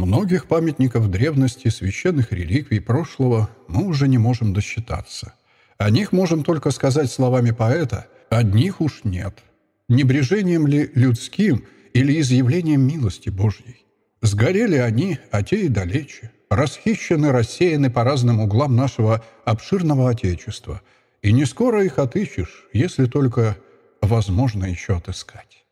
Многих памятников древности, священных реликвий прошлого мы уже не можем досчитаться. О них можем только сказать словами поэта, одних уж нет. Небрежением ли людским или изъявлением милости Божьей? Сгорели они, а те и далече, расхищены, рассеяны по разным углам нашего обширного Отечества, и не скоро их отыщешь, если только возможно еще отыскать.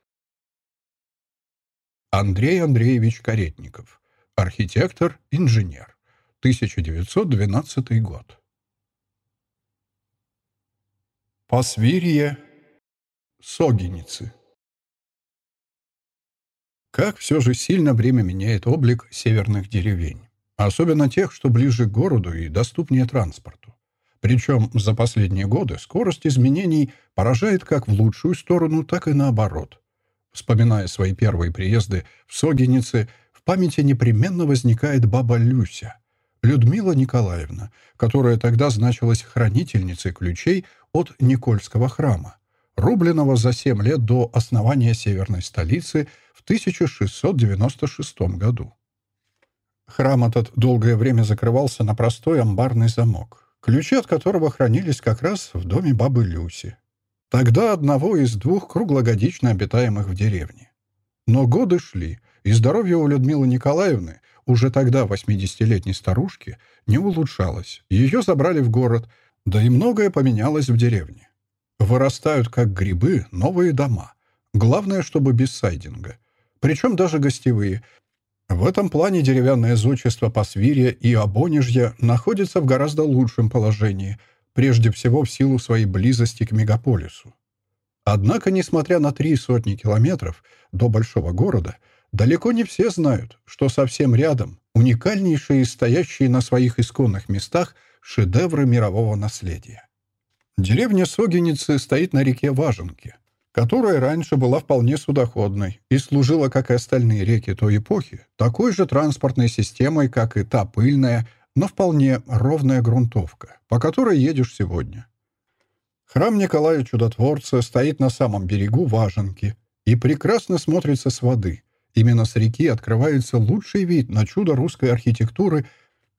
Андрей Андреевич Каретников Архитектор, инженер. 1912 год. Посвирье. Согеницы. Как все же сильно время меняет облик северных деревень. Особенно тех, что ближе к городу и доступнее транспорту. Причем за последние годы скорость изменений поражает как в лучшую сторону, так и наоборот. Вспоминая свои первые приезды в Согеницы, памяти непременно возникает баба Люся, Людмила Николаевна, которая тогда значилась хранительницей ключей от Никольского храма, рубленного за семь лет до основания северной столицы в 1696 году. Храм этот долгое время закрывался на простой амбарный замок, ключи от которого хранились как раз в доме бабы Люси. Тогда одного из двух круглогодично обитаемых в деревне. Но годы шли, и здоровье у Людмилы Николаевны, уже тогда 80-летней старушки, не улучшалось. Ее забрали в город, да и многое поменялось в деревне. Вырастают, как грибы, новые дома. Главное, чтобы без сайдинга. Причем даже гостевые. В этом плане деревянное зодчество Посвирья и Обонежья находится в гораздо лучшем положении, прежде всего в силу своей близости к мегаполису. Однако, несмотря на три сотни километров до большого города, Далеко не все знают, что совсем рядом уникальнейшие стоящие на своих исконных местах шедевры мирового наследия. Деревня Согеницы стоит на реке Важенки, которая раньше была вполне судоходной и служила, как и остальные реки той эпохи, такой же транспортной системой, как и та пыльная, но вполне ровная грунтовка, по которой едешь сегодня. Храм Николая Чудотворца стоит на самом берегу Важенки и прекрасно смотрится с воды, Именно с реки открывается лучший вид на чудо русской архитектуры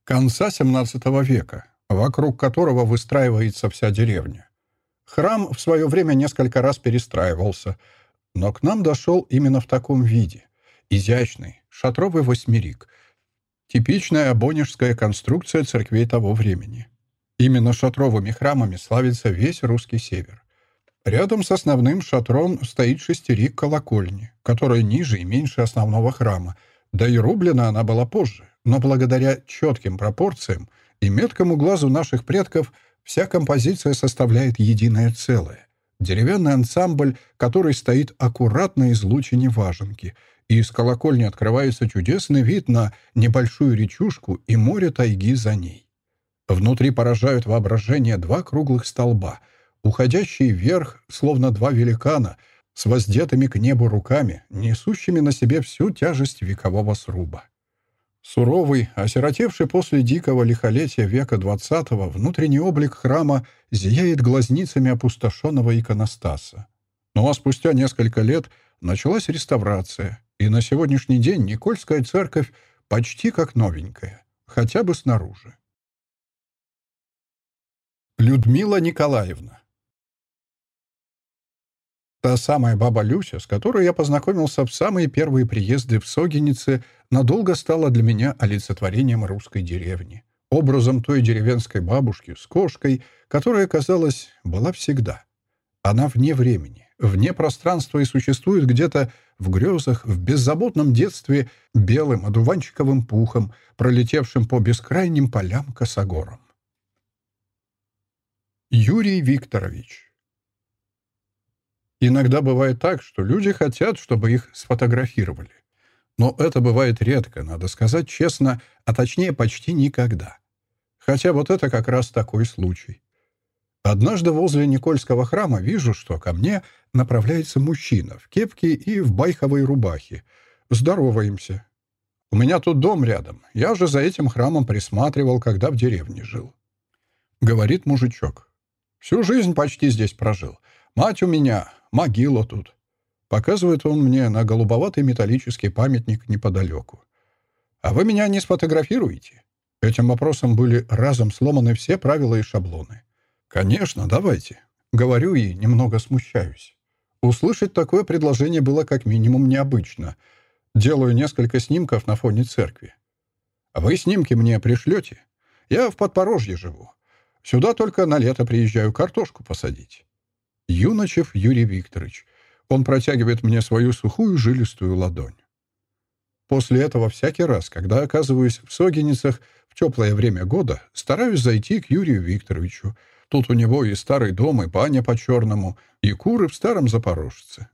конца XVII века, вокруг которого выстраивается вся деревня. Храм в свое время несколько раз перестраивался, но к нам дошел именно в таком виде. Изящный, шатровый восьмерик. Типичная абонежская конструкция церквей того времени. Именно шатровыми храмами славится весь русский север. Рядом с основным шатром стоит шестерик колокольни, которая ниже и меньше основного храма, да и рублена она была позже, но благодаря четким пропорциям и меткому глазу наших предков вся композиция составляет единое целое. Деревянный ансамбль, который стоит аккуратно из лучини важенки, и из колокольни открывается чудесный вид на небольшую речушку и море тайги за ней. Внутри поражают воображение два круглых столба — уходящие вверх, словно два великана, с воздетыми к небу руками, несущими на себе всю тяжесть векового сруба. Суровый, осиротевший после дикого лихолетия века XX, внутренний облик храма зияет глазницами опустошенного иконостаса. Ну а спустя несколько лет началась реставрация, и на сегодняшний день Никольская церковь почти как новенькая, хотя бы снаружи. Людмила Николаевна Та самая баба Люся, с которой я познакомился в самые первые приезды в Согенице, надолго стала для меня олицетворением русской деревни. Образом той деревенской бабушки с кошкой, которая, казалось, была всегда. Она вне времени, вне пространства и существует где-то в грезах, в беззаботном детстве белым одуванчиковым пухом, пролетевшим по бескрайним полям косогорам. Юрий Викторович Иногда бывает так, что люди хотят, чтобы их сфотографировали. Но это бывает редко, надо сказать честно, а точнее почти никогда. Хотя вот это как раз такой случай. Однажды возле Никольского храма вижу, что ко мне направляется мужчина в кепке и в байховой рубахе. Здороваемся. У меня тут дом рядом. Я же за этим храмом присматривал, когда в деревне жил. Говорит мужичок. Всю жизнь почти здесь прожил. Мать у меня могила тут». Показывает он мне на голубоватый металлический памятник неподалеку. А вы меня не сфотографируете? Этим вопросом были разом сломаны все правила и шаблоны. «Конечно, давайте», — говорю и немного смущаюсь. Услышать такое предложение было как минимум необычно. Делаю несколько снимков на фоне церкви. «Вы снимки мне пришлете? Я в Подпорожье живу. Сюда только на лето приезжаю картошку посадить». Юночев Юрий Викторович. Он протягивает мне свою сухую жилистую ладонь. После этого всякий раз, когда оказываюсь в Согиницах в теплое время года, стараюсь зайти к Юрию Викторовичу. Тут у него и старый дом, и баня по-черному, и куры в старом Запорожце.